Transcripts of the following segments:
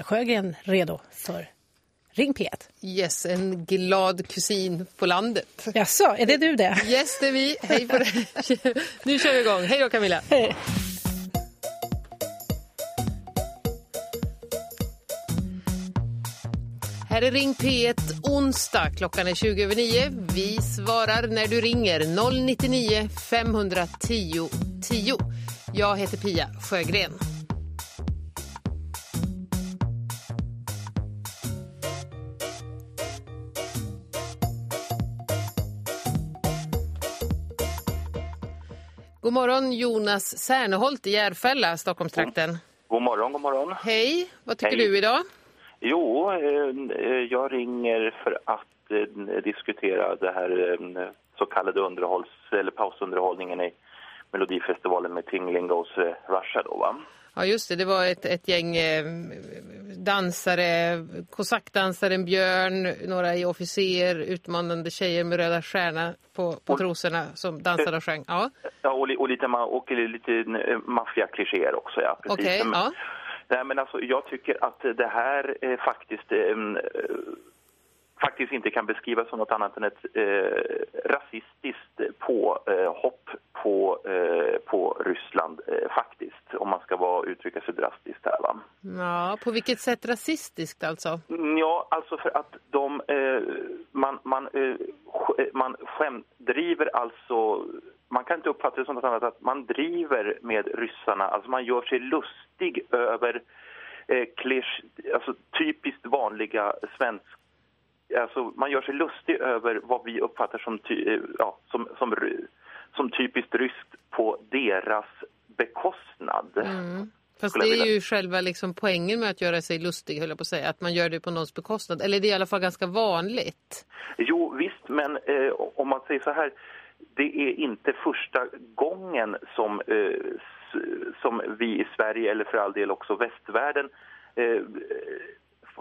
Sjögren redo för Ring P1. Yes, en glad kusin på landet. Jaså, är det du det? Yes, det är vi. Hej på dig. Nu kör vi igång. Hej då Camilla. Hej. Här är Ring P1 onsdag. Klockan är 20 över 9. Vi svarar när du ringer 099 510 10. Jag heter Pia Sjögren. God morgon Jonas Särneholt i Järfälla, Stockholmstrakten. God morgon, god morgon. Hej, vad tycker Hej. du idag? Jo, eh, jag ringer för att eh, diskutera det här eh, så kallade underhålls eller pausunderhållningen i Melodifestivalen med Tingling Goes Russia då va? Ja just det, det var ett, ett gäng eh, dansare, kosackdansare, en björn, några i officer, utmanande tjejer med röda stjärna på, på Och- trosorna som dansade och sjöng. Ja, Ja, och, och lite, och lite eh, maffiaklichéer också ja. Precis. okej. Men- ja. Nej, men alltså, jag tycker att det här eh, faktiskt, eh, faktiskt inte kan beskrivas som något annat än ett eh, rasistiskt påhopp på, eh, på Ryssland eh, faktiskt, om man ska vara, uttrycka sig drastiskt här va. ja, på vilket sätt rasistiskt alltså? Mm, Ja, alltså för att de, eh, man, man, eh, sk- man skämt, driver alltså, man kan inte uppfatta det som något annat, att man driver med ryssarna, alltså man gör sig lustig över eh, klisch, alltså typiskt vanliga svensk, alltså man gör sig lustig över vad vi uppfattar som, ty, eh, ja, som, som, som typiskt ryskt på deras bekostnad. Mm. Fast det är ju själva liksom poängen med att göra sig lustig, höll jag på att säga, att man gör det på någons bekostnad. Eller det är i alla fall ganska vanligt. Jo, visst, men eh, om man säger så här, det är inte första gången som, eh, som vi i Sverige, eller för all del också västvärlden, eh,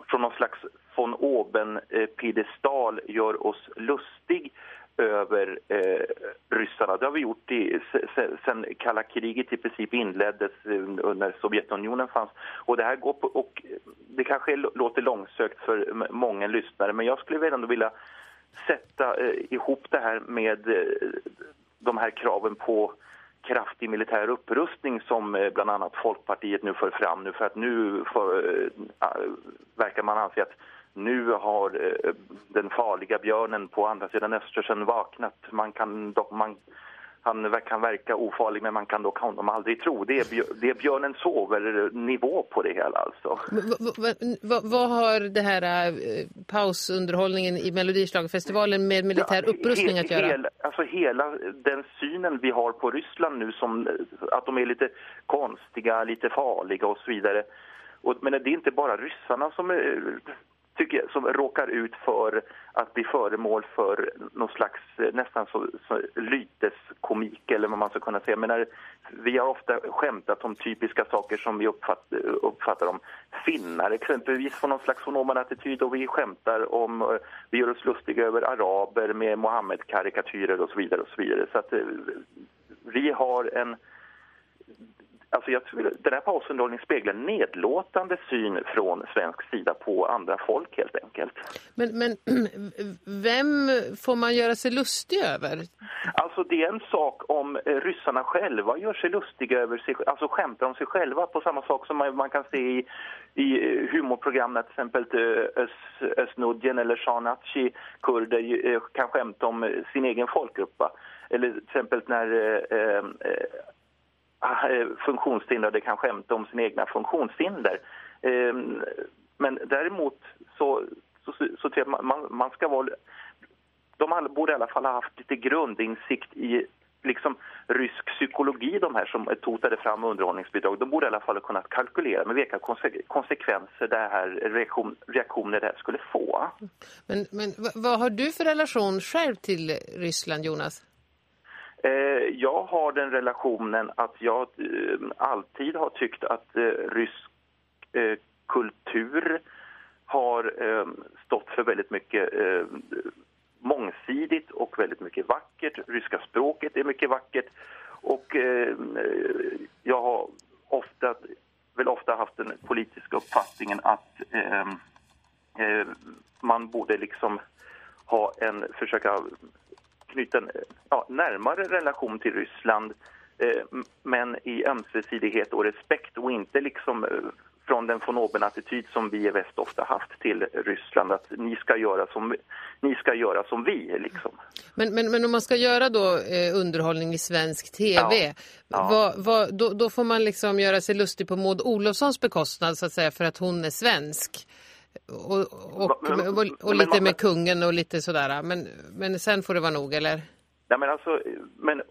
från någon slags von oben-piedestal eh, gör oss lustig över eh, ryssarna. Det har vi gjort i, se- sen kalla kriget i princip inleddes eh, när Sovjetunionen fanns. Och det här går på, och det kanske låter långsökt för många lyssnare men jag skulle väl ändå vilja sätta eh, ihop det här med eh, de här kraven på kraftig militär upprustning som eh, bland annat Folkpartiet nu för fram nu för att nu för, eh, verkar man anse att nu har eh, den farliga björnen på andra sidan Östersjön vaknat. Man kan dock, man, han kan verka ofarlig men man kan dock honom aldrig tro. Det är, det är björnen sover-nivå på det hela alltså. Vad- har det här eh, pausunderhållningen i Melodislagerfestivalen med militär upprustning att göra? Hela, alltså hela den synen vi har på Ryssland nu som eh, att de är lite konstiga, lite farliga och så vidare. Och, men det är inte bara ryssarna som, eh, tycker jag, som råkar ut för att bli föremål för någon slags eh, nästan så, så lyteskomik eller vad man ska kunna säga. Men när, vi har ofta skämtat om typiska saker som vi uppfatt, uppfattar om finnar exempelvis får någon slags attityd och vi skämtar om, eh, vi gör oss lustiga över araber med Mohammed-karikatyrer och så vidare och så vidare. Så att eh, vi har en Alltså jag tror, den här pausunderhållningen speglar nedlåtande syn från svensk sida på andra folk helt enkelt. Men, men vem får man göra sig lustig över? Alltså det är en sak om eh, ryssarna själva gör sig lustiga över sig, alltså skämtar om sig själva på samma sak som man, man kan se i, i eh, humorprogram när till exempel eh, Ös, Ösnudjen eller Shanachi, kurder, kan skämta om sin egen folkgrupp. va? Eller till exempel när eh, Ah, eh, funktionshindrade kan skämta om sina egna funktionshinder. Ehm, men däremot så, så, så tycker jag att man, man ska vara de borde i alla fall ha haft lite grundinsikt i liksom rysk psykologi, de här som totade fram underhållningsbidrag. De borde i alla fall ha kunnat kalkylera med vilka konsekvenser det här, reaktion, reaktioner det här skulle få. Men, men vad har du för relation själv till Ryssland, Jonas? Eh, jag har den relationen att jag eh, alltid har tyckt att eh, rysk eh, kultur har eh, stått för väldigt mycket eh, mångsidigt och väldigt mycket vackert. Ryska språket är mycket vackert och eh, jag har ofta, väl ofta haft den politiska uppfattningen att eh, eh, man borde liksom ha en, försöka knyta en ja, närmare relation till Ryssland eh, men i ömsesidighet och respekt och inte liksom eh, från den von oben-attityd som vi i väst ofta haft till Ryssland att ni ska göra som, ni ska göra som vi. Liksom. Men, men, men om man ska göra då eh, underhållning i svensk tv, ja. Ja. Vad, vad, då, då, får man liksom göra sig lustig på Maud Olofssons bekostnad så att säga för att hon är svensk. Och, och, och, och lite med kungen och lite sådär. Men, men sen får det vara nog, eller? Nej, men alltså, men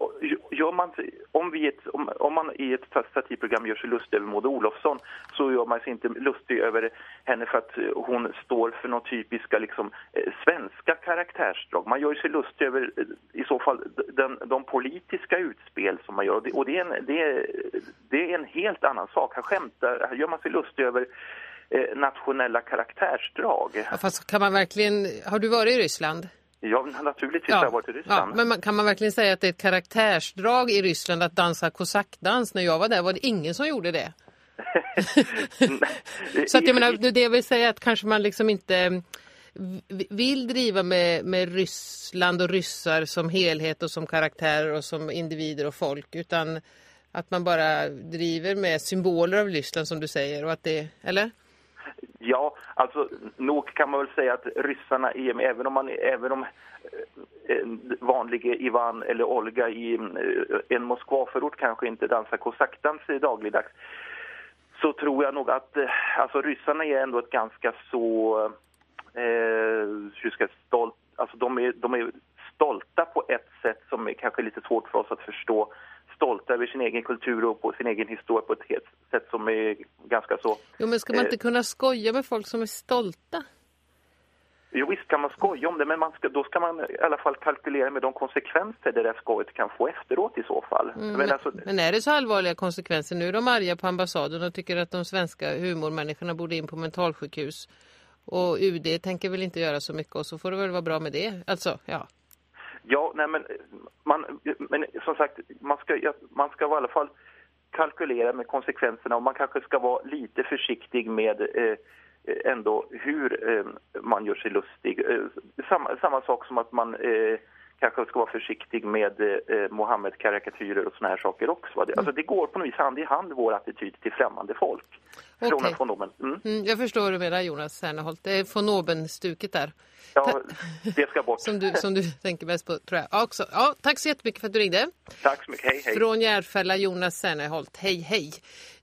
gör man, om, vi ett, om, om man i ett satirprogram gör sig lustig över Maud Olofsson så gör man sig inte lustig över henne för att hon står för några typiska liksom, eh, svenska karaktärsdrag. Man gör sig lustig över eh, i så fall den, de politiska utspel som man gör. Och det, och det, är, en, det, är, det är en helt annan sak. Här, skämtar, här gör man sig lustig över nationella karaktärsdrag. Ja, fast kan man verkligen... Har du varit i Ryssland? Ja, naturligtvis ja. har jag varit i Ryssland. Ja, men man, kan man verkligen säga att det är ett karaktärsdrag i Ryssland att dansa kosackdans? När jag var där var det ingen som gjorde det. Så att jag menar, det jag vill säga att kanske man liksom inte vill driva med, med Ryssland och ryssar som helhet och som karaktärer och som individer och folk utan att man bara driver med symboler av Ryssland som du säger och att det, eller? Ja, alltså nog kan man väl säga att ryssarna, även om man även om eh, Ivan eller Olga i eh, en Moskvaförort kanske inte dansar kosackdans i dagligdags så tror jag nog att eh, alltså ryssarna är ändå ett ganska så eh, hur ska jag stolt alltså de är, de är stolta på ett sätt som är kanske lite svårt för oss att förstå stolta över sin egen kultur och på sin egen historia på ett sätt som är ganska så... Jo, men ska man inte eh, kunna skoja med folk som är stolta? Jo, visst kan man skoja om det, men man ska, då ska man i alla fall kalkylera med de konsekvenser det där skojet kan få efteråt i så fall. Mm, men, alltså, men, är det så allvarliga konsekvenser? Nu är de arga på ambassaden och tycker att de svenska humormänniskorna borde in på mentalsjukhus. Och UD tänker väl inte göra så mycket och så får det väl vara bra med det. Alltså, ja. Ja, nej men, eh, man, eh, men eh, som sagt, man ska, man ska i alla fall kalkylera med konsekvenserna och man kanske ska vara lite försiktig med eh, ändå hur eh, man gör sig lustig. Eh, samma, samma sak som att man eh, kanske ska vara försiktig med eh, Mohammed-karikatyrer och såna här saker också. Va? Det, alltså det går på något vis hand i hand vår attityd till främmande folk. Okay. Från mm. Mm, jag förstår hur du menar Jonas Serneholt. Det är von oben-stuket där. Ja, det ska bort. som, du, som du tänker mest på, tror jag. Också. Ja, tack så jättemycket för att du ringde. Tack så mycket, hej hej. Från Järfälla, Jonas Serneholt. Hej hej.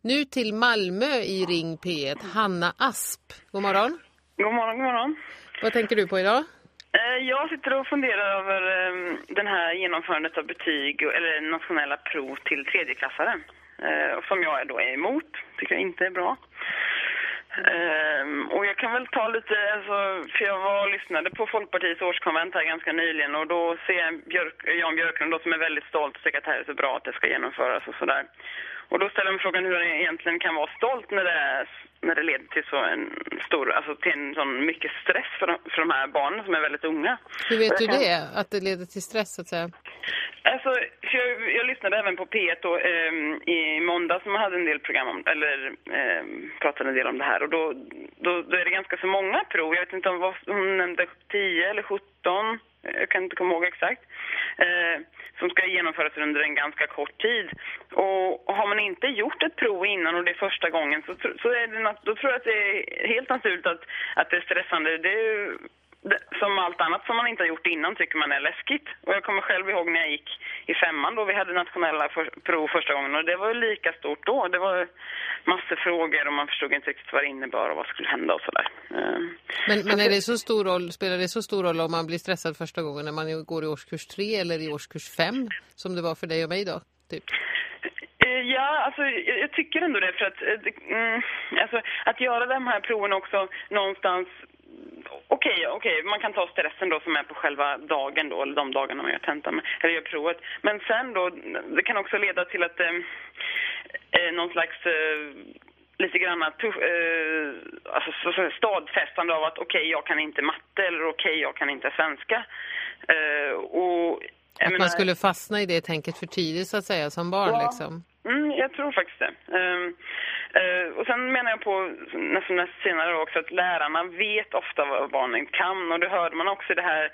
Nu till Malmö i Ring P1, Hanna Asp. God morgon. God morgon, god morgon. Vad tänker du på idag? Eh, jag sitter och funderar över ehm, den här genomförandet av betyg eller nationella prov till tredjeklassare. Eh, som jag då är emot, tycker jag inte är bra. Um, och jag kan väl ta lite, alltså, för jag var och lyssnade på Folkpartiets årskonvent här ganska nyligen och då ser jag Björk, Jan Björklund då, som är väldigt stolt och tycker att det här är så bra att det ska genomföras och sådär. Och då ställer mig frågan hur han egentligen kan vara stolt när det, är, när det leder till så en stor, alltså till en sån mycket stress för de, för de här barnen som är väldigt unga. Hur vet du kan... det? Att det leder till stress så att säga? Alltså, jag, jag lyssnade även på P1 då, eh, i måndag som hade en del program om, eller eh, pratade en del om det här. Och då, då, då, är det ganska så många prov. Jag vet inte om vad hon nämnde 10 eller 17, Eh, jag kan inte komma ihåg exakt. Eh, som ska genomföras under en ganska kort tid. Och, och, har man inte gjort ett prov innan och det är första gången så, så är det, då tror jag att det är helt naturligt att, att det är stressande. Det är som allt annat som man inte har gjort innan tycker man är läskigt. Och jag kommer själv ihåg när jag gick i femman då vi hade nationella för, prov första gången och det var lika stort då. Det var massor frågor och man förstod inte riktigt vad det innebar och vad skulle hända och sådär. Ehm, men, men är det så stor roll, spelar det så stor roll om man blir stressad första gången när man går i årskurs tre eller i årskurs fem som det var för dig och mig då? Typ? Eh, ja, alltså jag tycker ändå det för att, eh, mm, alltså, att göra de här proven också någonstans Okej, okay, okej. Okay. Man kan ta stressen då som är på själva dagen då, eller de dagarna man gör tentan, eller gör provet. Men sen då, det kan också leda till att eh, eh någon slags eh, lite grann tuff, eh, alltså, så, så, stadfästande av att okej, okay, jag kan inte matte eller okej, jag kan inte svenska. Eh, och, att menar, man skulle fastna i det tänket för tidigt så att säga som barn ja, liksom. Mm, jag tror faktiskt det. Eh, och sen menar jag på nästan senare också att lärarna vet ofta vad barnen kan och det hörde man också i det här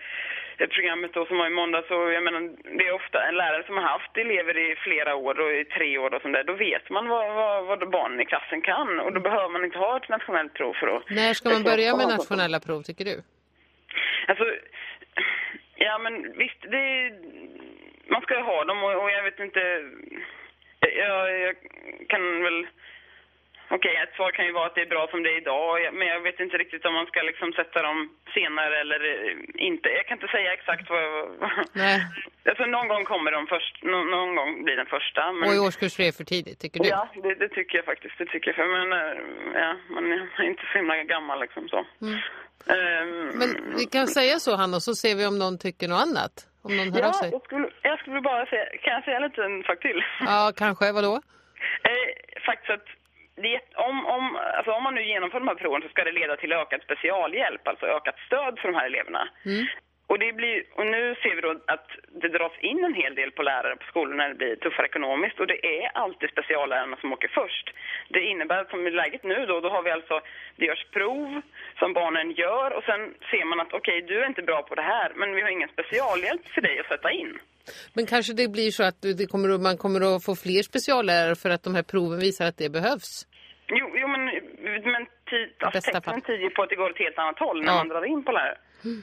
programmet då som var i måndags och jag menar det är ofta en lärare som har haft elever i flera år och i tre år och sånt där. Då vet man vad, vad, vad barnen i klassen kan och då behöver man inte ha ett nationellt prov för att... När ska man börja med nationella prov tycker du? Alltså, ja men visst, det, man ska ju ha dem och, och jag vet inte, jag, jag kan väl Okej, ett svar kan ju vara att det är bra som det är idag, men jag vet inte riktigt om man ska liksom sätta dem senare eller eh, inte. Jag kan inte säga exakt vad jag... Nej. Alltså någon gång kommer de först, någon, någon gång blir den första. Men... Och i årskurs tre för tidigt, tycker du? Ja, det, det, tycker jag faktiskt. Det tycker jag, för men, eh, ja, man är inte så himla gammal liksom så. Mm. Um, men vi kan säga så, Hanna, så ser vi om någon tycker något annat. Om någon hör ja, av sig. Jag skulle, jag skulle bara säga, kan jag säga en liten sak till? Ja, kanske. Vadå? Eh, faktiskt att det, om, om, alltså om man nu genomför de här proven så ska det leda till ökad specialhjälp, alltså ökat stöd för de här eleverna. Mm. Och, det blir, och nu ser vi då att det dras in en hel del på lärare på skolorna när det blir tuffare ekonomiskt och det är alltid speciallärarna som åker först. Det innebär att som i läget nu då, då har vi alltså, det görs prov som barnen gör och sen ser man att okej, okay, du är inte bra på det här men vi har ingen specialhjälp för dig att sätta in. Men kanske det blir så att det kommer, man kommer att få fler speciallärare för att de här proven visar att det behövs? Jo, jo men, men tid, alltså, tecknen tyder på att det går åt ett helt annat håll när ja. man drar in på lärare. Mm.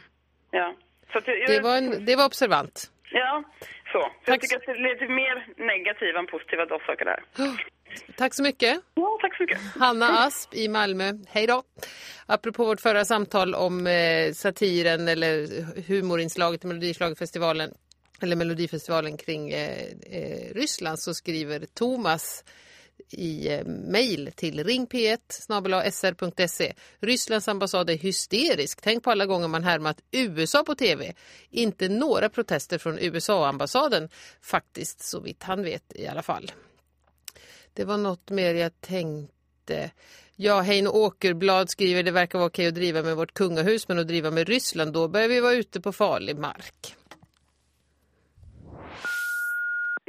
Ja. Att, det, var en, det var observant. Ja, så. så jag tycker att det är lite mer negativa än positiva dossaker där. Tack så mycket. Ja, tack så mycket. Hanna Asp i Malmö. Hej då. Apropå vårt förra samtal om eh, satiren eller humorinslaget i Melodislagfestivalen eller Melodifestivalen kring eh, eh, Ryssland så skriver Thomas i eh, mejl till ringp1 sr.se. Rysslands ambassad är hysterisk. Tänk på alla gånger man härmat USA på tv. Inte några protester från USA-ambassaden faktiskt, så vitt han vet i alla fall. Det var något mer jag tänkte. Ja, Heino Åkerblad skriver det verkar vara okej att driva med vårt kungahus men att driva med Ryssland då börjar vi vara ute på farlig mark.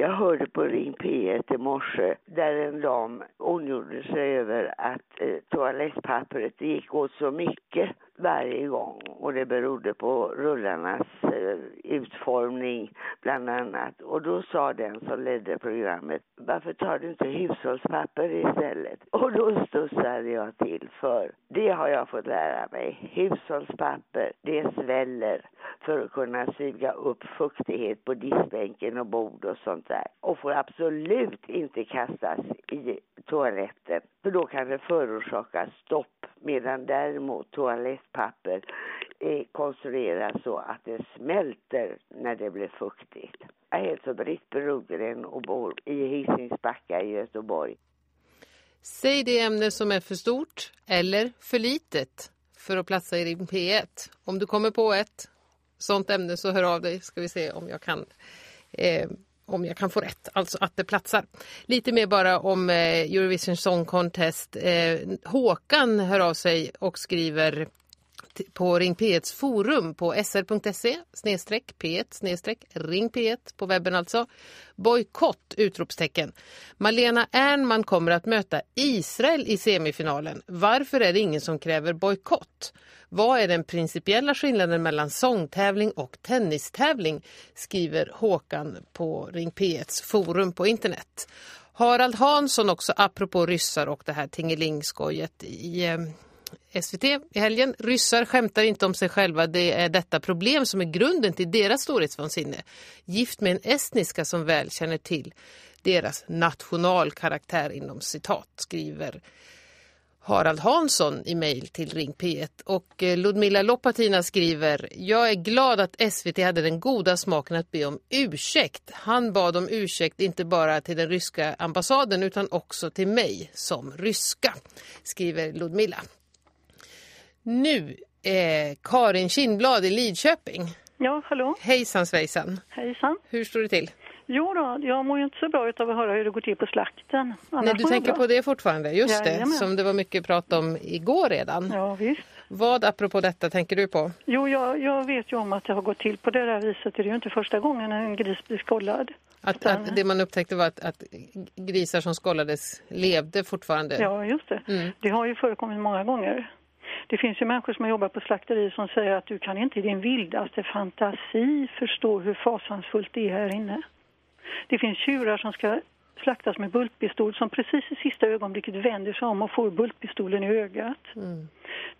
Jag hörde på Ring P1 i morse där en dam ondgjorde sig över att eh, toalettpappret gick åt så mycket varje gång och det berodde på rullarnas eh, utformning bland annat. Och då sa den som ledde programmet, varför tar du inte hushållspapper istället? Och då studsade jag till för det har jag fått lära mig. Hushållspapper, det sväller för att kunna suga upp fuktighet på diskbänken och bord och sånt där. Och får absolut inte kastas i toaletten för då kan det förorsaka stopp medan däremot toalettpapper eh, är konstruerat så att det smälter när det blir fuktigt. Jag heter alltså Britt Brogren och bor i Hisingsbacka i Göteborg. Säg det ämne som är för stort eller för litet för att platsa i din P1. Om du kommer på ett sånt ämne så hör av dig ska vi se om jag kan eh, om jag kan få rätt, alltså att det platsar. Lite mer bara om eh, Eurovision Song Contest. Eh, Håkan hör av sig och skriver på Ring P1s forum på sr.se snedstreck P1 snedstreck Ring P1 på webben alltså. Bojkott! Utropstecken. Malena Ernman kommer att möta Israel i semifinalen. Varför är det ingen som kräver bojkott? Vad är den principiella skillnaden mellan sångtävling och tennistävling? Skriver Håkan på Ring P1s forum på internet. Harald Hansson också apropå ryssar och det här tingelingskojet i eh, SVT i helgen. Ryssar skämtar inte om sig själva. Det är detta problem som är grunden till deras storhetsvansinne. Gift med en estniska som väl känner till deras nationalkaraktär inom citat skriver Harald Hansson i mejl till Ring P1 och eh, Ludmilla Lopatina skriver Jag är glad att SVT hade den goda smaken att be om ursäkt. Han bad om ursäkt inte bara till den ryska ambassaden utan också till mig som ryska, skriver Ludmilla. Nu eh, Karin Kindblad i Lidköping. Ja, hallå. Hejsan svejsan. Hejsan. Hur står det till? Jo då, jag mår ju inte så bra av att höra hur det går till på slakten. Annars Nej, du tänker på det fortfarande, just ja, det, som det var mycket prat om igår redan. Ja, visst. Vad apropå detta tänker du på? Jo, jag, jag vet ju om att det har gått till på det där viset. Det är ju inte första gången en gris blir skållad. Att, att det man upptäckte var att, att grisar som skållades levde fortfarande? Ja, just det. Mm. Det har ju förekommit många gånger. Det finns ju människor som har jobbat på slakteri som säger att du kan inte i din vildaste fantasi förstå hur fasansfullt det är här inne. Det finns tjurar som ska slaktas med bultpistol som precis i sista ögonblicket vänder sig om och får bultpistolen i ögat. Mm.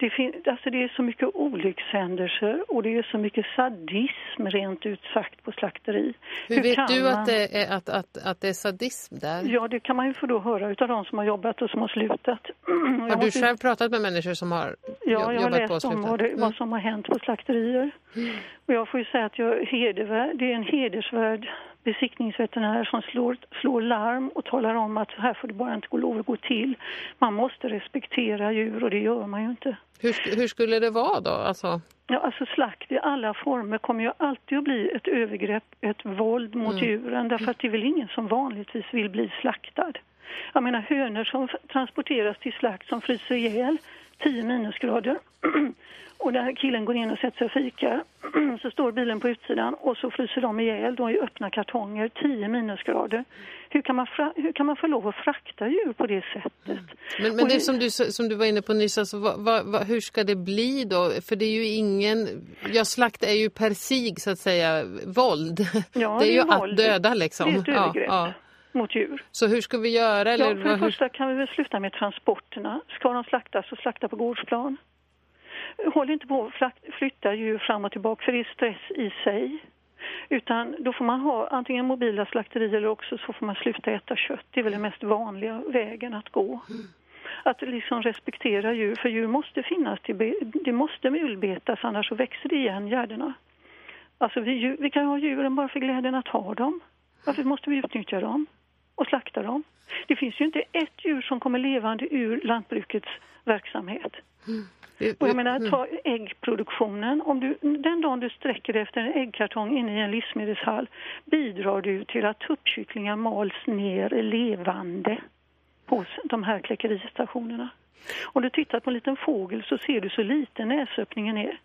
Det, alltså det är så mycket olyckshändelser och det är så mycket sadism rent ut sagt på slakteri. Hur, Hur vet du man... att, det är, att, att, att det är sadism där? Ja, det kan man ju få då höra av de som har jobbat och som har slutat. Har du själv pratat med människor som har ja, jobbat på och? Ja, jag har läst om vad, som har hänt på slakterier. Mm. Och jag får ju säga att jag, hedervärd, det är en hedersvärd besiktningsveterinär som slår, slår larm och talar om att här får det bara inte gå lov att gå till. Man måste respektera djur och det gör man ju inte. Hur, hur skulle det vara då? Alltså... Ja, alltså slakt i alla former kommer ju alltid att bli ett övergrepp, ett våld mot mm. djuren därför att det är väl ingen som vanligtvis vill bli slaktad. Jag menar hönor som transporteras till slakt som fryser ihjäl 10 minusgrader Och när killen går in och sätter sig och fikar så står bilen på utsidan och så fryser de ihjäl då i öppna kartonger, 10 minusgrader. Hur kan, man hur kan man få lov att frakta djur på det sättet? Men, men det som du, som du var inne på nyss, alltså, vad, vad, hur ska det bli då? För det är ju ingen... Ja, slakt är ju per sig så att säga våld. Ja, det är, det är ju våld. att döda liksom. Det är ett övergrepp. Ja, ja mot djur. Så hur ska vi göra? Eller? Ja, för det första kan vi väl sluta med transporterna. Ska de slaktas så slakta på gårdsplan håll inte på att flytta djur fram och tillbaka för det är stress i sig. Utan då får man ha antingen mobila slakterier eller också så får man sluta äta kött. Det är väl den mest vanliga vägen att gå. Att liksom respektera djur, för djur måste finnas till, det måste mulbetas annars så växer det igen gärdena. Alltså vi, vi kan ha djuren bara för glädjen att ha dem. Varför måste vi utnyttja dem och slakta dem? Det finns ju inte ett djur som kommer levande ur lantbrukets verksamhet. Mm. Och jag menar, ta äggproduktionen. Om du, den dagen du sträcker efter en äggkartong inne i en livsmedelshall bidrar du till att tuppkycklingar mals ner levande hos de här kläckeristationerna. Om du tittar på en liten fågel så ser du så liten näsöppningen är.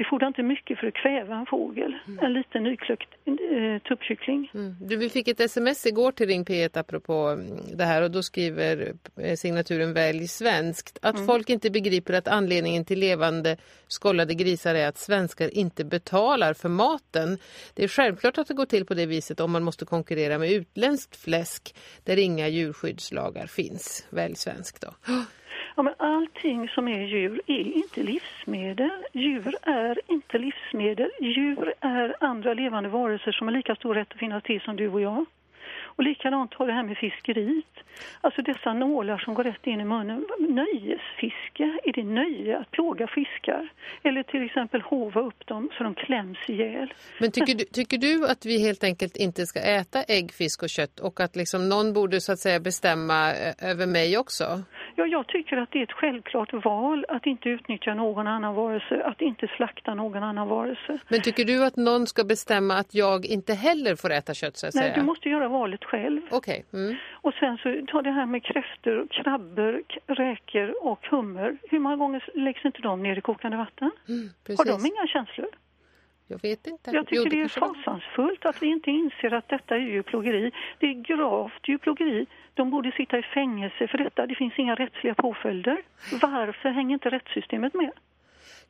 Det fordrar inte mycket för att kväva en fågel. Mm. En liten nykläckt eh, tuppkyckling. Mm. Du, vi fick ett sms igår till Ring P1 apropå mm, det här och då skriver eh, signaturen Välj svenskt. Att mm. folk inte begriper att anledningen till levande skollade grisar är att svenskar inte betalar för maten. Det är självklart att det går till på det viset om man måste konkurrera med utländskt fläsk där inga djurskyddslagar finns. Välj svenskt då. Ja, men allting som är djur är inte livsmedel. Djur är inte livsmedel. Djur är andra levande varelser som har lika stor rätt att finnas till som du och jag. Och likadant har det här med fiskeriet. Alltså dessa nålar som går rätt in i munnen. Nöjesfiske, är det nöje att plåga fiskar? Eller till exempel hova upp dem så de kläms ihjäl. Men tycker du, tycker du att vi helt enkelt inte ska äta ägg, fisk och kött och att liksom någon borde så att säga bestämma eh, över mig också? Ja, jag tycker att det är ett självklart val att inte utnyttja någon annan varelse, att inte slakta någon annan varelse. Men tycker du att någon ska bestämma att jag inte heller får äta kött så att Nej, säga? du måste göra valet själv. Okay. Mm. Och sen så tar det här med kräftor, krabbor, räkor och hummer. Hur många gånger läggs inte de ner i kokande vatten? Mm, Har de inga känslor? Jag vet inte. Jag tycker jo, det, det är fasansfullt att vi inte inser att detta är djurplågeri. Det är gravt djurplågeri. De borde sitta i fängelse för detta. Det finns inga rättsliga påföljder. Varför hänger inte rättssystemet med?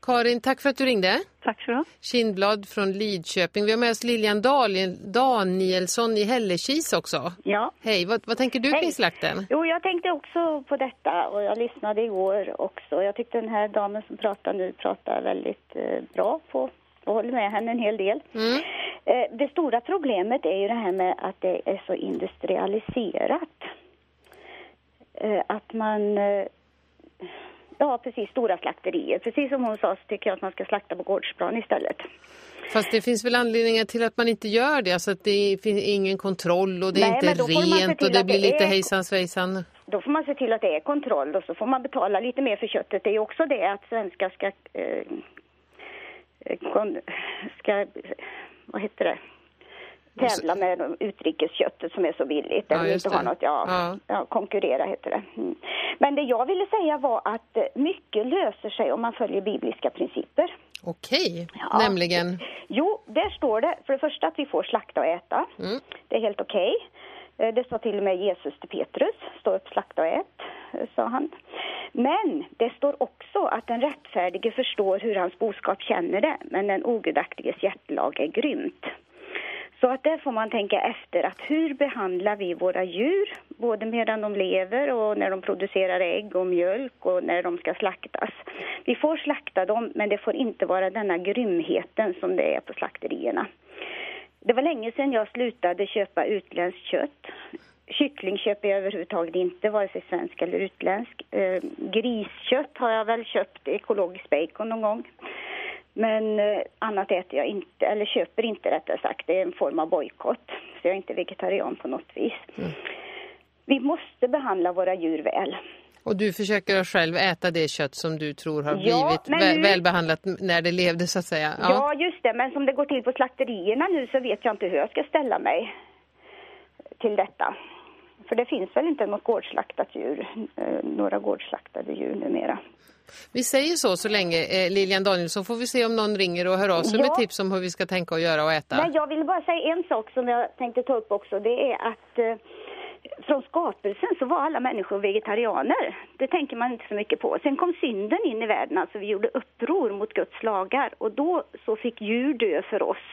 Karin, tack för att du ringde. Tack så Kindblad från Lidköping. Vi har med oss Lilian Danielsson i Hällekis också. Ja. Hej, vad, vad tänker du kring slakten? Jo, jag tänkte också på detta och jag lyssnade igår också. Jag tyckte den här damen som pratar nu pratar väldigt eh, bra på och håller med henne en hel del. Mm. Eh, det stora problemet är ju det här med att det är så industrialiserat. Eh, att man... Eh, ja, precis, stora slakterier. Precis som hon sa så tycker jag att man ska slakta på gårdsplan istället. Fast det finns väl anledningar till att man inte gör det. Alltså att det finns ingen kontroll och det är Nej, inte rent och det blir lite är... hejsan svejsan. Då får man se till att det är kontroll och så får man betala lite mer för köttet. Det är också det att svenskar ska eh, ska, vad heter det, tävla med utrikesköttet som är så billigt. Ja, inte har något, ja, ja. ja, konkurrera heter det. Mm. Men det jag ville säga var att mycket löser sig om man följer bibliska principer. Okej, ja. nämligen? Jo, där står det för det första att vi får slakta och äta. Mm. Det är helt okej. Eh, Det sa till och med Jesus till Petrus, stå upp, slakta och ät, eh, sa han. Men det står också att den rättfärdige förstår hur hans boskap känner det, men den ogudaktiges hjärtelag är grymt. Så att där får man tänka efter att hur behandlar vi våra djur, både medan de lever och när de producerar ägg och mjölk och när de ska slaktas. Vi får slakta dem, men det får inte vara denna grymheten som det är på slakterierna. Det var länge sedan jag slutade köpa utländskt kött. Kyckling köper jag överhuvudtaget inte, vare sig svensk eller utländsk. Eh, griskött har jag väl köpt, ekologiskt bacon någon gång. Men eh, annat äter jag inte, eller köper inte rättare sagt. Det är en form av bojkott. Så jag är inte vegetarian på något vis. Vi måste behandla våra djur väl. Och du försöker själv äta det kött som du tror har Ja, blivit men vä- nu- välbehandlat när det levde så att säga. Ja. just det. Men som det går till på slakterierna nu så vet jag inte hur jag ska ställa mig till detta. För det finns väl inte något gårdslaktat djur, eh, några gårdslaktade djur numera. Vi säger så så länge, eh, Lilian Danielsson, får vi se om någon ringer och hör av sig Ja. med tips om hur vi ska tänka och göra och äta. Men jag vill bara säga en sak som jag tänkte ta upp också. Det är att eh, från skapelsen så var alla människor vegetarianer. Det tänker man inte så mycket på. Sen kom synden in i världen, alltså vi gjorde uppror mot Guds lagar. Och då så fick djur dö för oss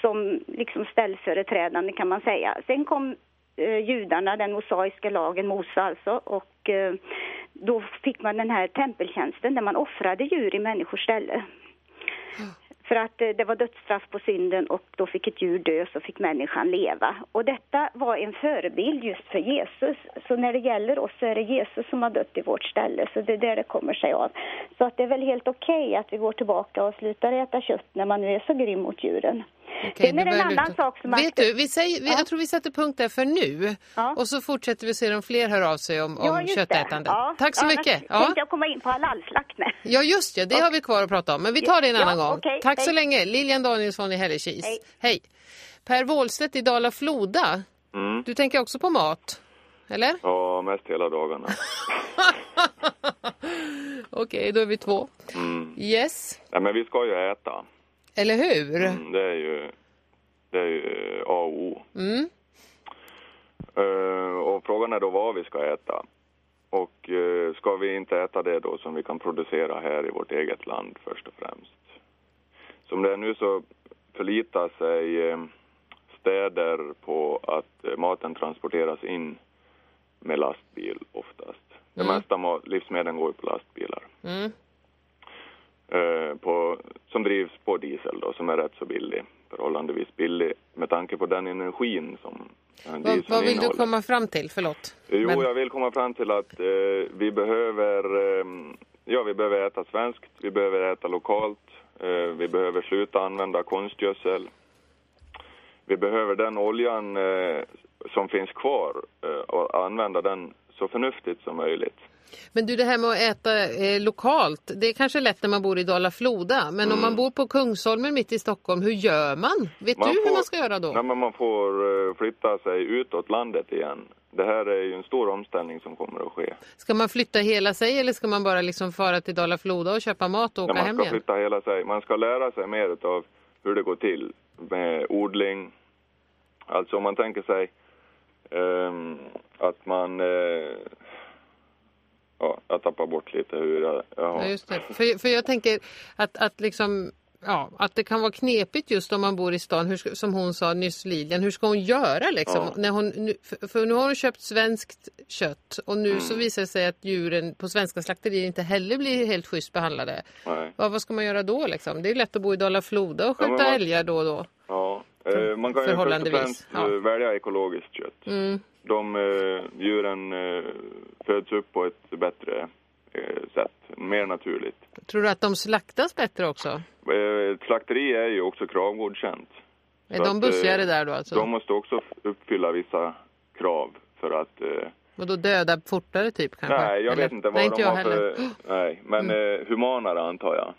som liksom ställföreträdande kan man säga. Sen kom eh, judarna, den mosaiska lagen, Mose alltså, och eh, då fick man den här tempeltjänsten där man offrade djur i människors ställe. För att eh, det var dödsstraff på synden och då fick ett djur dö så fick människan leva. Och detta var en förebild just för Jesus. Så när det gäller oss så är det Jesus som har dött i vårt ställe. Så det är där det kommer sig av. Så att det är väl helt okej att vi går tillbaka och slutar äta kött när man nu är så grym mot djuren. Okej, Sen är det en annan luta. sak som man Vet ska- du, vi säger, vi, Ja. jag tror vi sätter punkt där för nu. Ja. Och så fortsätter vi se om fler hör av sig om, om det. köttätande. Ja. Tack så mycket. tänkte Ja. jag komma in på halalslakt med. ja, just det. Det har vi kvar att prata om. Men vi tar det en Ja, annan gång. okej. Tack så Hej. länge. Lilian Danielsson i Hällekis. Hej. Hej. Per Wåhlstedt i Dala-Floda. Mm. Du tänker också på mat? Eller? Ja, mest hela dagarna. Okej, då är vi två. Mm. Yes. Nej, men vi ska ju äta. Eller hur? Mm, det är ju, det är ju A och O. Mm. Eh, och frågan är då vad vi ska äta. Och eh, ska vi inte äta det då som vi kan producera här i vårt eget land först och främst. Som det är nu så förlitar sig eh, städer på att eh, maten transporteras in med lastbil oftast. Det Mm. mesta ma- livsmedlen går ju på lastbilar. Mm. Eh, på, som drivs på diesel då, som är rätt så billig, förhållandevis billig med tanke på den energin som eh, Vad, vill du innehåller. komma fram till? Förlåt. Jo, Men- jag vill komma fram till att eh, vi behöver, eh, ja, vi behöver äta svenskt, vi behöver äta lokalt, eh, vi behöver sluta använda konstgödsel. Vi behöver den oljan eh, som finns kvar eh, och använda den så förnuftigt som möjligt. Men du, det här med att äta eh, lokalt, det är kanske lätt när man bor i Dala-Floda. Men om man bor på Kungsholmen mitt i Stockholm, hur gör man? Vet Man du hur får- man ska göra då? Nej, men man får eh, flytta sig utåt landet igen. Det här är ju en stor omställning som kommer att ske. Ska man flytta hela sig eller ska man bara liksom fara till Dala-Floda och köpa mat och åka När man hem ska igen? flytta hela sig. Man ska lära sig mer av hur det går till med odling. Alltså om man tänker sig ehm, att man... Eh, ja, jag tappar bort lite hur jag... Ja, Ja, just det. För, för jag tänker att, att liksom... Ja, att det kan vara knepigt just om man bor i stan, hur, som hon sa nyss Lilian. Hur ska hon göra liksom? Ja. När hon, nu, för, för nu har hon köpt svenskt kött och nu Mm. så visar det sig att djuren på svenska slakterier inte heller blir helt schysst behandlade. nej. Ja, vad ska man göra då liksom? Det är lätt att bo i Dala-Floda och Ja, skjuta man- älgar då och då. Ja, eh, man kan ju först och främst ja. eh, välja ekologiskt kött. Mm. De eh, djuren eh, föds upp på ett bättre eh, sätt, mer naturligt. Tror du att de slaktas bättre också? Eh, ett slakteri är ju också kravgodkänt. Är Så de bussigare eh, där då alltså? De måste också uppfylla vissa krav för att... Eh, Och då döda fortare typ kanske? nej, jag Eller? vet inte vad nej, de inte har heller. Mm. för... Nej, men eh, humanare antar jag.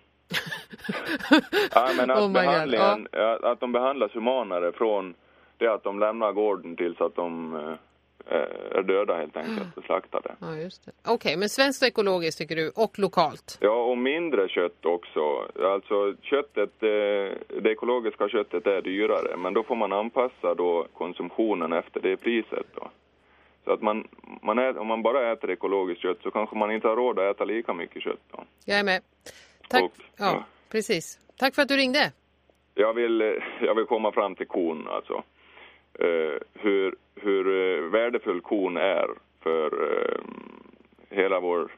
Ja, men att, Oh God, behandlingen, ja, att de behandlas humanare från det att de lämnar gården tills att de eh, är döda helt enkelt och slaktade. Ja, just det. Okej, okay, men svenskt och ekologiskt tycker du och lokalt? Ja, och mindre kött också. Alltså köttet, det ekologiska köttet är dyrare, men då får man anpassa då konsumtionen efter det priset då. Så att man, man äter, om man bara äter ekologiskt kött så kanske man inte har råd att äta lika mycket kött då. Jag är med. Tack. Och, ja, ja, precis. Tack för att du ringde. Jag vill, jag vill komma fram till kon alltså. Uh, hur, hur uh, värdefull kon är för uh, hela vår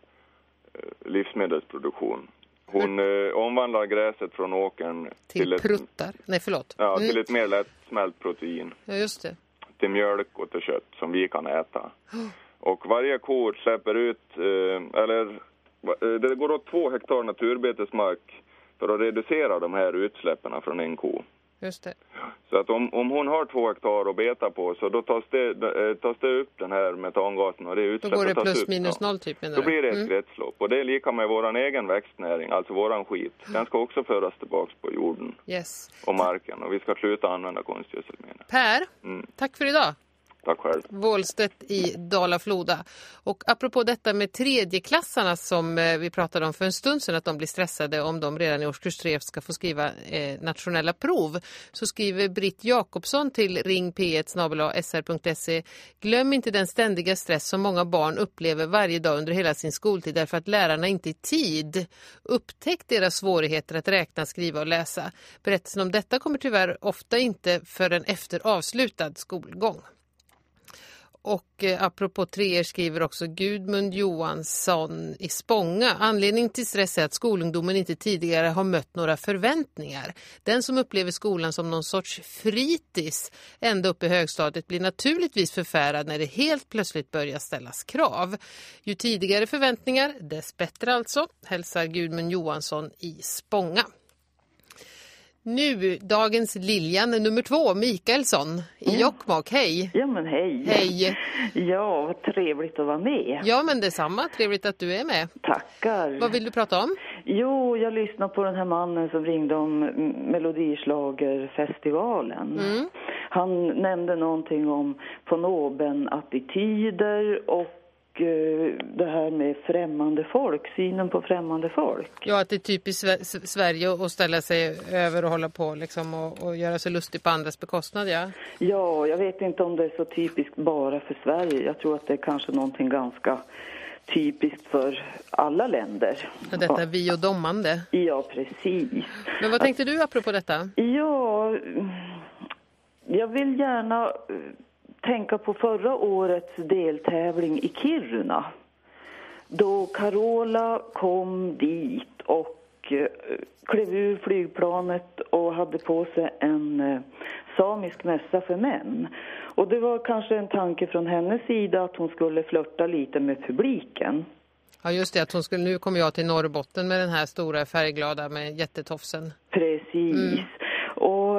livsmedelsproduktion. Hon uh, omvandlar gräset från åkern till, till ett, pruttar. Nej, förlåt. Ja, mm. till ett mer lättsmält protein. Ja, just det till mjölk och till kött som vi kan äta. Och varje ko släpper ut, eh, eller eh, det går åt två hektar naturbetesmark för att reducera de här utsläppen från en ko. Just det. Så att om, om hon har två hektar att beta på så då tas det, eh, tas det upp den här metangasen och det utsläppet Då går det plus upp, minus noll typ Då blir det ett mm. kretslopp och det är lika med våran egen växtnäring, alltså våran skit. Den ska också föras tillbaks på jorden yes. och marken och vi ska sluta använda konstgödselmedel. Per, mm. tack för idag. Tack själv. Wåhlstedt i Dala-Floda. Och apropå detta med tredjeklassarna som eh, vi pratade om för en stund sedan att de blir stressade om de redan i årskurs 3 ska få skriva eh, nationella prov så skriver Britt Jakobsson till ring p sr.se Glöm inte den ständiga stress som många barn upplever varje dag under hela sin skoltid därför att lärarna inte i tid upptäckt deras svårigheter att räkna, skriva och läsa. Berättelsen om detta kommer tyvärr ofta inte förrän efter avslutad skolgång. Och eh, apropå treor skriver också Gudmund Johansson i Spånga. Anledningen till stress är att skolungdomen inte tidigare har mött några förväntningar. Den som upplever skolan som någon sorts fritids ända upp i högstadiet blir naturligtvis förfärad när det helt plötsligt börjar ställas krav. Ju tidigare förväntningar, dess bättre alltså, hälsar Gudmund Johansson i Spånga. Nu, dagens Liljan nummer två, Mikaelsson i ja. Jokkmokk. Hej! Ja, men hej! Hej! Ja, vad trevligt att vara med. Ja, men detsamma. Trevligt att du är med. Tackar. Vad vill du prata om? Jo, jag lyssnade på den här mannen som ringde om Melodislagerfestivalen. Mm. Han nämnde någonting om von oben-attityder och Eh, det här med främmande folk, synen på främmande folk. Ja, att det är typiskt Sverige att ställa sig över och hålla på liksom och, och, göra sig lustig på andras bekostnad, ja. Ja, jag vet inte om det är så typiskt bara för Sverige. Jag tror att det är kanske någonting ganska typiskt för alla länder. Detta vi och domande. Ja, precis. Men vad tänkte du apropå detta? Ja, jag vill gärna tänka på förra årets deltävling i Kiruna. Då Carola kom dit och eh, klev ur flygplanet och hade på sig en eh, samisk mössa för män. Och det var kanske en tanke från hennes sida att hon skulle flörta lite med publiken. Ja just det, att hon skulle, nu kommer jag till Norrbotten med den här stora färgglada med jättetofsen. Precis. Mm. Och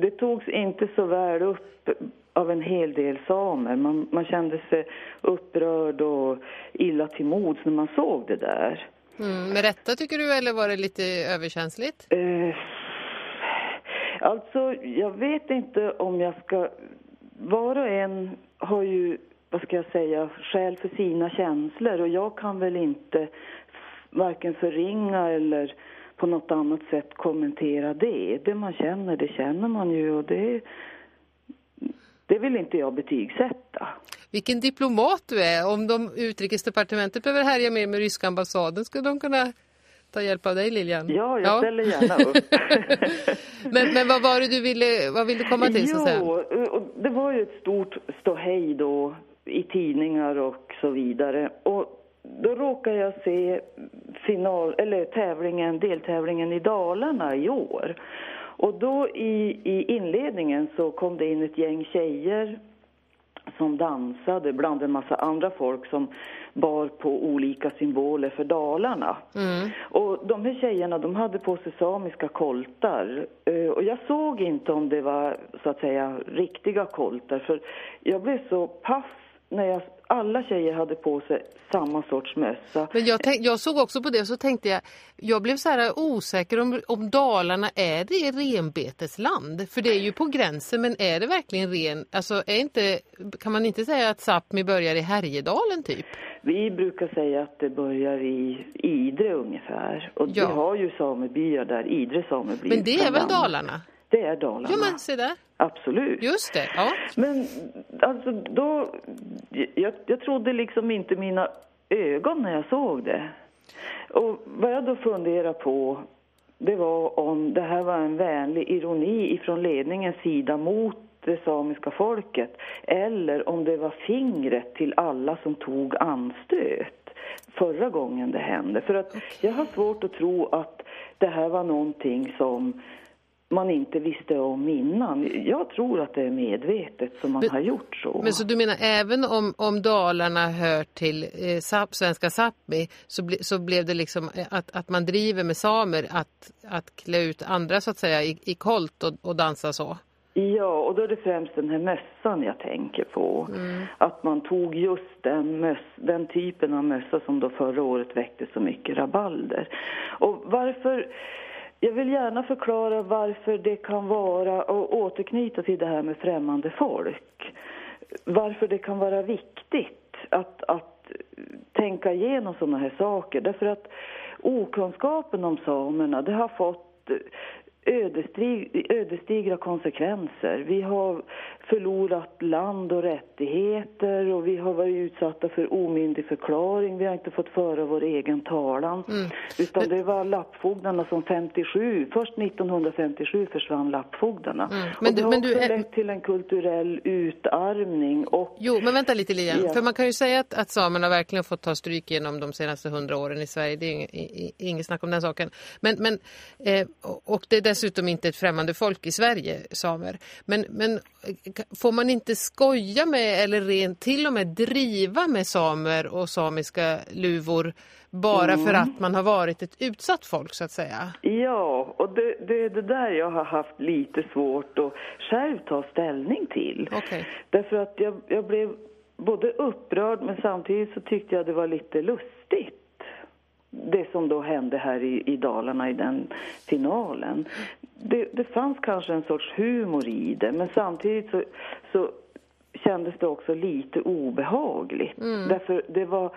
det togs inte så väl upp av en hel del samer. Man, man kände sig upprörd och illa till mods när man såg det där. Mm, med rätta tycker du eller var det lite överkänsligt? Eh, alltså, jag vet inte om jag ska... Var och en har ju, vad ska jag säga, skäl för sina känslor och jag kan väl inte varken förringa eller på något annat sätt kommentera det. Det man känner, det känner man ju och det det vill inte jag betygsätta. Vilken diplomat du är. Om de utrikesdepartementet behöver härja mer med ryska ambassaden skulle de kunna ta hjälp av dig Lilian. Ja, jag ja. ställer gärna upp. men, men vad var det du ville, vad vill du komma till? Jo, så det var ju ett stort ståhej då i tidningar och så vidare. Och då råkade jag se final, eller tävlingen, deltävlingen i Dalarna i år. Och då i, i inledningen så kom det in ett gäng tjejer som dansade bland en massa andra folk som bar på olika symboler för Dalarna. Mm. Och de här tjejerna de hade på sig samiska koltar. Uh, och jag såg inte om det var så att säga riktiga koltar för jag blev så paff när jag, alla tjejer hade på sig samma sorts mössa. Men jag, tänk, jag såg också på det och så tänkte jag, jag blev så här osäker om, om Dalarna är det renbetesland? För det är ju på gränsen, men är det verkligen ren? Alltså är inte, kan man inte säga att Sápmi börjar i Härjedalen typ? Vi brukar säga att det börjar i Idre ungefär. Och ja. vi har ju samebyar där, Idre sameby. Men det är väl Dalarna? Det är Dalarna. Ja men se där. Absolut. Just det, ja. Men alltså då, jag, jag trodde liksom inte mina ögon när jag såg det. Och vad jag då funderar på, det var om det här var en vänlig ironi ifrån ledningens sida mot det samiska folket eller om det var fingret till alla som tog anstöt förra gången det hände. För att jag har svårt att tro att det här var någonting som man inte visste om innan. Jag tror att det är medvetet som man men, har gjort så. Men så du menar även om, om Dalarna hör till eh, SAP, svenska Sápmi så, ble, så blev det liksom eh, att, att man driver med samer att, att klä ut andra så att säga i, i kolt och, och dansa så? Ja, och då är det främst den här mössan jag tänker på. Mm. Att man tog just den, möss, den typen av mössa som då förra året väckte så mycket rabalder. Och varför jag vill gärna förklara varför det kan vara, och återknyta till det här med främmande folk, varför det kan vara viktigt att, att tänka igenom sådana här saker. Därför att okunskapen om samerna, det har fått eh, ödesdigra konsekvenser. Vi har förlorat land och rättigheter och vi har varit utsatta för omyndig förklaring. Vi har inte fått föra vår egen talan. Mm. Utan det var lappfogdarna som 57, först 1957 försvann lappfogdarna. Mm. Men och det har men du, också lett till en kulturell utarmning. Och, jo, men vänta lite Lian. Ja. För man kan ju säga att, att samerna verkligen fått ta stryk genom de senaste hundra åren i Sverige. Det är inget, inget snack om den saken. Men, men, eh, och det är dessutom inte ett främmande folk i Sverige, samer. Men, men får man inte skoja med eller rent till och med driva med samer och samiska luvor bara mm. för att man har varit ett utsatt folk så att säga? Ja, och det, det är det där jag har haft lite svårt att själv ta ställning till. Okay. Därför att jag, jag blev både upprörd men samtidigt så tyckte jag det var lite lustigt det som då hände här i, i Dalarna i den finalen. Det, det fanns kanske en sorts humor i det men samtidigt så, så kändes det också lite obehagligt. Mm. Därför det var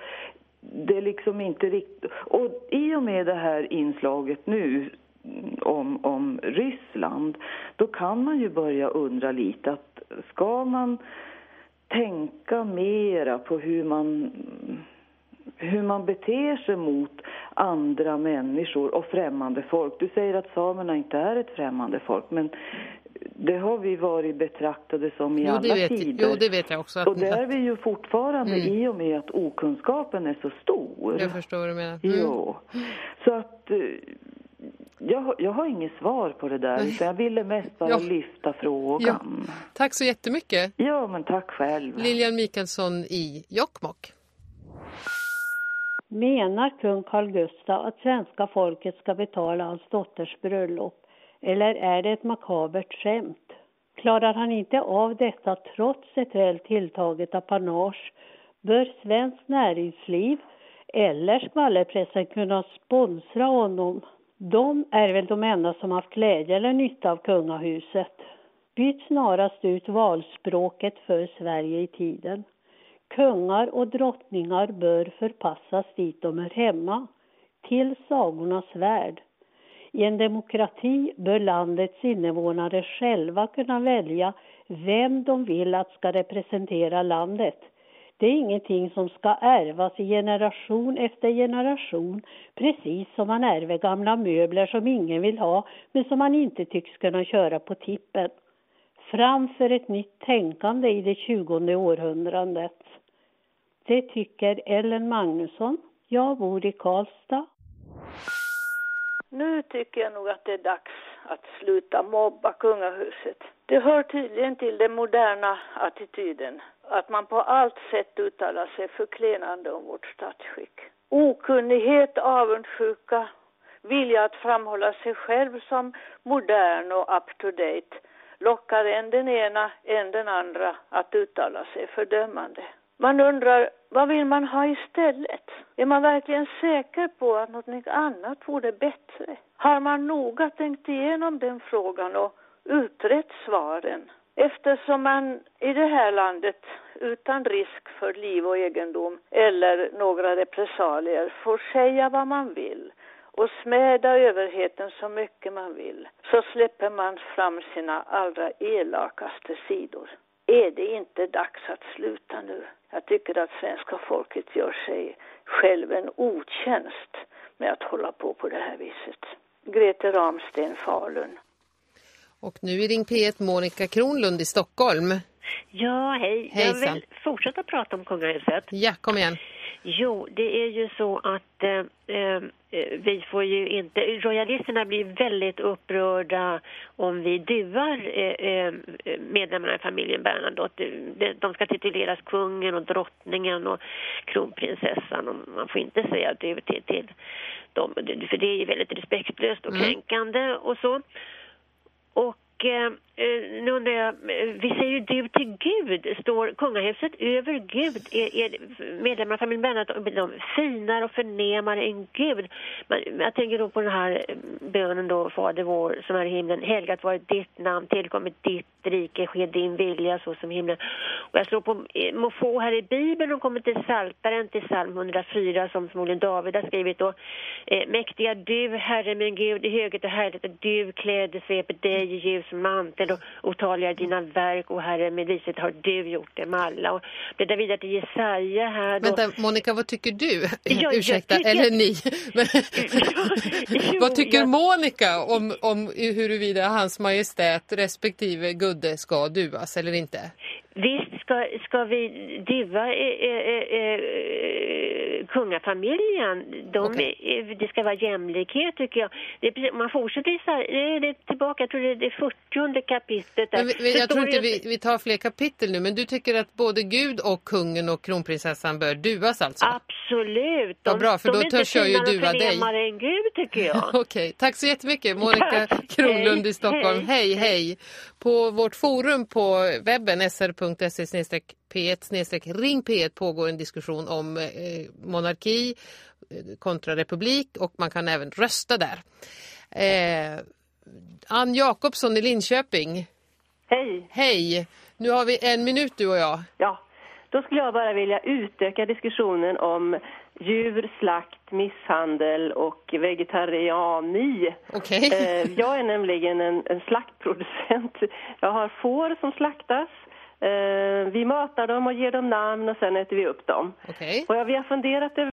det är liksom inte riktigt... Och i och med det här inslaget nu om, om Ryssland, då kan man ju börja undra lite att ska man tänka mera på hur man hur man beter sig mot andra människor och främmande folk. Du säger att samerna inte är ett främmande folk, men det har vi varit betraktade som i jo, alla vet, tider. Jo, det vet jag också. och det är vi ju fortfarande mm. i och med att okunskapen är så stor. Jag förstår vad du menar. Mm. Jo. Så att... Eh, jag, jag har inget svar på det där, utan jag ville mest bara ja. lyfta frågan. Ja. Tack så jättemycket. Ja, men tack själv. Lilian Mikaelsson i Jokkmokk. Menar kung Carl Gustaf att svenska folket ska betala hans dotters bröllop? Eller är det ett makabert skämt? Klarar han inte av detta trots ett väl tilltaget apanage bör svenskt näringsliv eller skvallerpressen kunna sponsra honom. De är väl de enda som haft glädje eller nytta av kungahuset. Byt snarast ut valspråket för Sverige i tiden. Kungar och drottningar bör förpassas dit de hör hemma, till sagornas värld. I en demokrati bör landets invånare själva kunna välja vem de vill att ska representera landet. Det är ingenting som ska ärvas i generation efter generation, precis som man ärver gamla möbler som ingen vill ha, men som man inte tycks kunna köra på tippen. Framför ett nytt tänkande i det tjugonde århundradet. Det tycker Ellen Magnusson. Jag bor i Karlstad. Nu tycker jag nog att det är dags att sluta mobba kungahuset. Det hör tydligen till den moderna attityden att man på allt sätt uttalar sig förklenande om vårt statsskick. Okunnighet, avundsjuka, vilja att framhålla sig själv som modern och up to date lockar än den ena, än den andra att uttala sig fördömande. Man undrar, vad vill man ha istället? Är man verkligen säker på att något annat vore bättre? Har man noga tänkt igenom den frågan och utrett svaren? Eftersom man i det här landet utan risk för liv och egendom eller några repressalier får säga vad man vill och smäda överheten så mycket man vill så släpper man fram sina allra elakaste sidor. Är det inte dags att sluta nu? Jag tycker att svenska folket gör sig själv en otjänst med att hålla på på det här viset. Grete Ramsten, Falun. Och nu i Ring P1 Monica Kronlund i Stockholm. Ja, hej. Hejsan. Jag vill fortsätta prata om kungahuset. Ja, kom igen. Jo, det är ju så att eh, eh, vi får ju inte... Royalisterna blir väldigt upprörda om vi duvar eh, eh, medlemmarna i familjen Bernadotte. De, ska tituleras kungen och drottningen och kronprinsessan. Och man får inte säga du till, till dem, för det är ju väldigt respektlöst och Mm. kränkande och så. Och eh, Eh, nu undrar jag, eh, vi säger ju du till Gud. Står kungahuset över Gud? Är, är medlemmar av familjen Bernadotte de finare och förnämare än Gud? Men, jag tänker då på den här eh, bönen då, Fader vår som är i himlen. Helgat var ditt namn, tillkommit ditt rike, ske din vilja så som himlen. Och jag slår på eh, må få här i Bibeln och kommer till Saltaren till psalm 104 som förmodligen David har skrivit då. Eh, mäktiga du, Herre min Gud, i höghet och härligt att du klädde sveper dig i ljus mantel och otaliga dina verk och Herre med viset har du gjort dem alla. Och det där vidare till Jesaja här då. Vänta, Monica, vad tycker du? Ja, Ursäkta, jag eller ni. Men, Jo, vad tycker jag- Monica om, om huruvida hans majestät respektive Gudde ska duas eller inte? Visst ska, ska vi duva eh, eh, kungafamiljen. De, eh, det ska vara jämlikhet tycker jag. Det, är man fortsätter det är det tillbaka, jag tror det är det 40 kapitlet. Där. Vi, vi, jag tror inte vi, vi tar fler kapitel nu, men du tycker att både Gud och kungen och kronprinsessan bör duas alltså? Absolut. Vad bra, för de då är inte törs jag ju dua dig. förnämare än Gud tycker jag. Okej, tack så jättemycket Monica. Kronlund i Stockholm. Hej, hej. hej. På vårt forum på webben sr.se p1 ring p1 pågår en diskussion om eh, monarki eh, kontra republik och man kan även rösta där. Eh, Ann Jakobsson i Linköping. Hej. Hej. Nu har vi en minut du och jag. Ja, då skulle jag bara vilja utöka diskussionen om djur, slakt, misshandel och vegetariani. Okej. Eh, jag är nämligen en, en slaktproducent. Jag har får som slaktas. Eh, vi matar dem och ger dem namn och sen äter vi upp dem. Okej. Och jag, vi har funderat över